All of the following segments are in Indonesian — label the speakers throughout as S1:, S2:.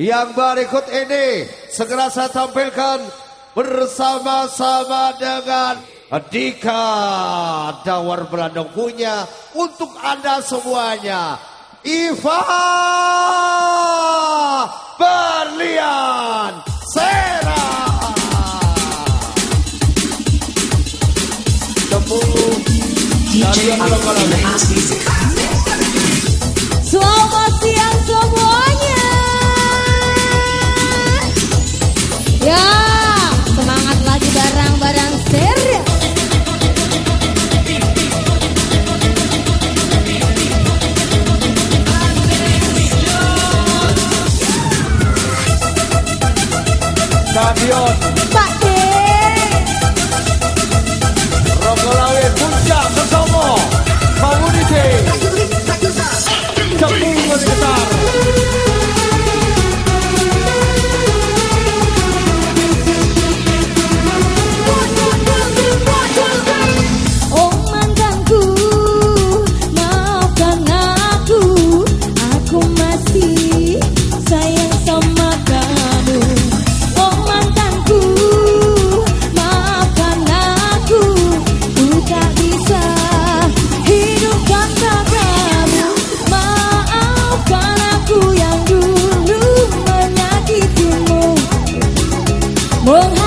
S1: Yang berikut ini segera saya tampilkan bersama-sama dengan Dika Dawar Belandong punya untuk Anda semuanya. Iva Berlian Sera Temu
S2: dari
S3: Selamat Well,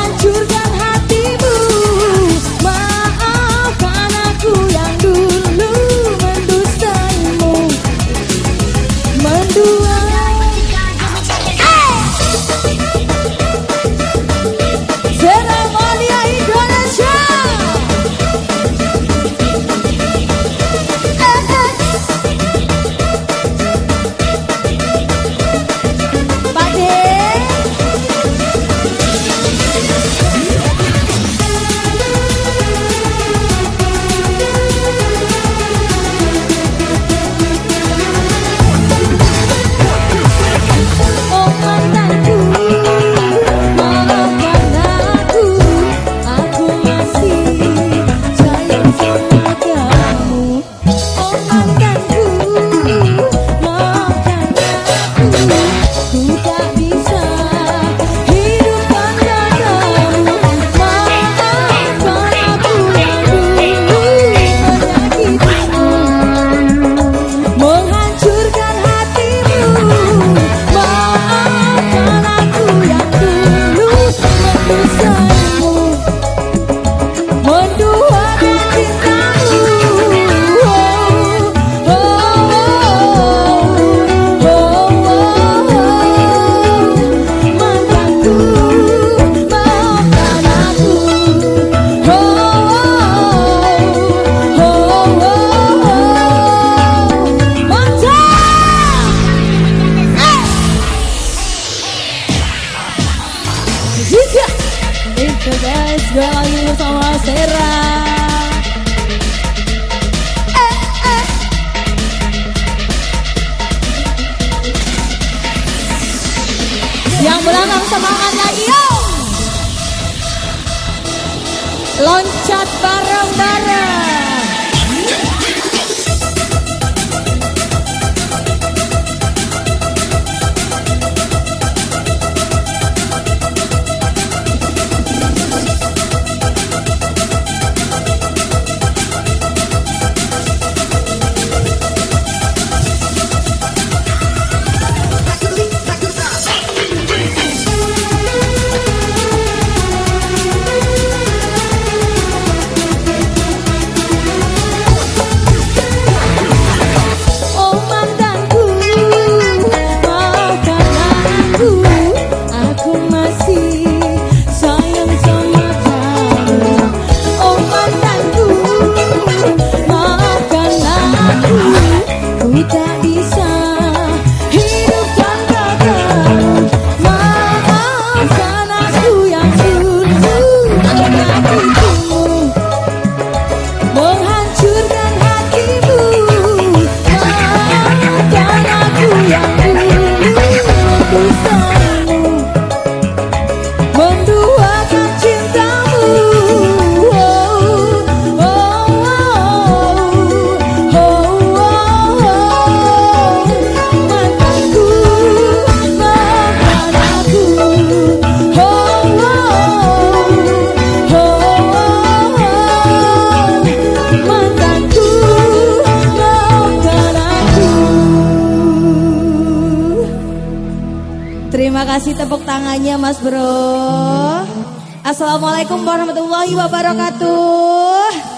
S3: Yang belakang semangat lagi yo! Loncat bareng-bareng. Terima kasih tepuk tangannya Mas Bro. Assalamualaikum warahmatullahi wabarakatuh.